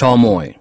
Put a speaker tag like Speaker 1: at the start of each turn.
Speaker 1: Chamois